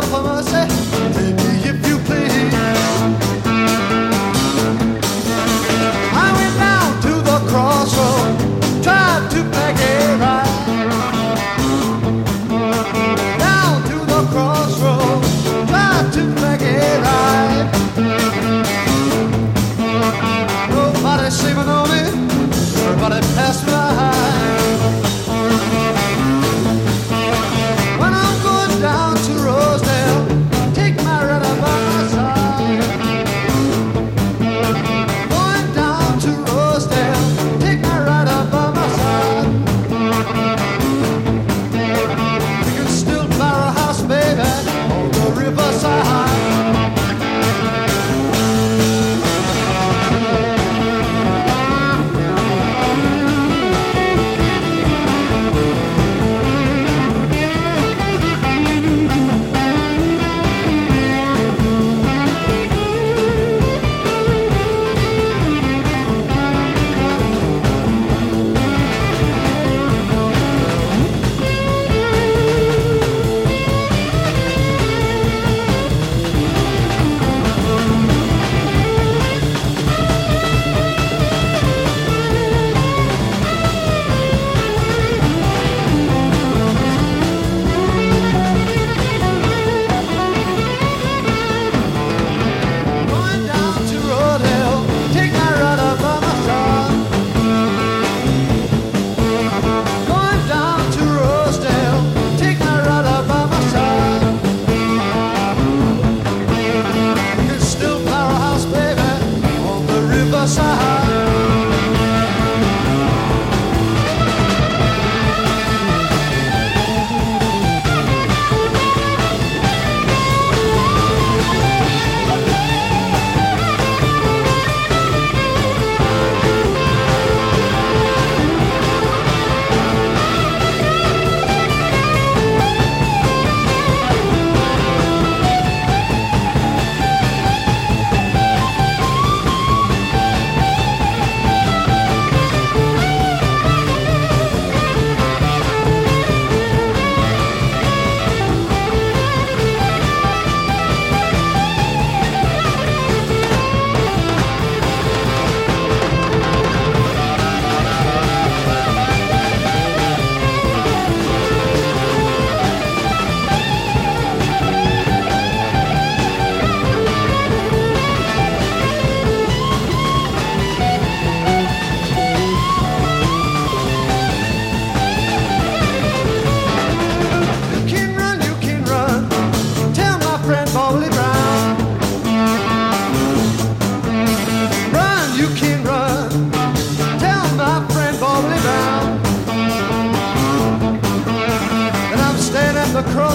performance.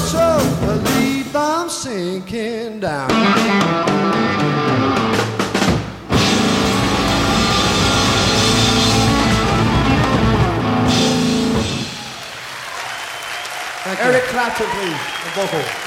So believe I'm sinking down. Eric Clapton, please, the vocal.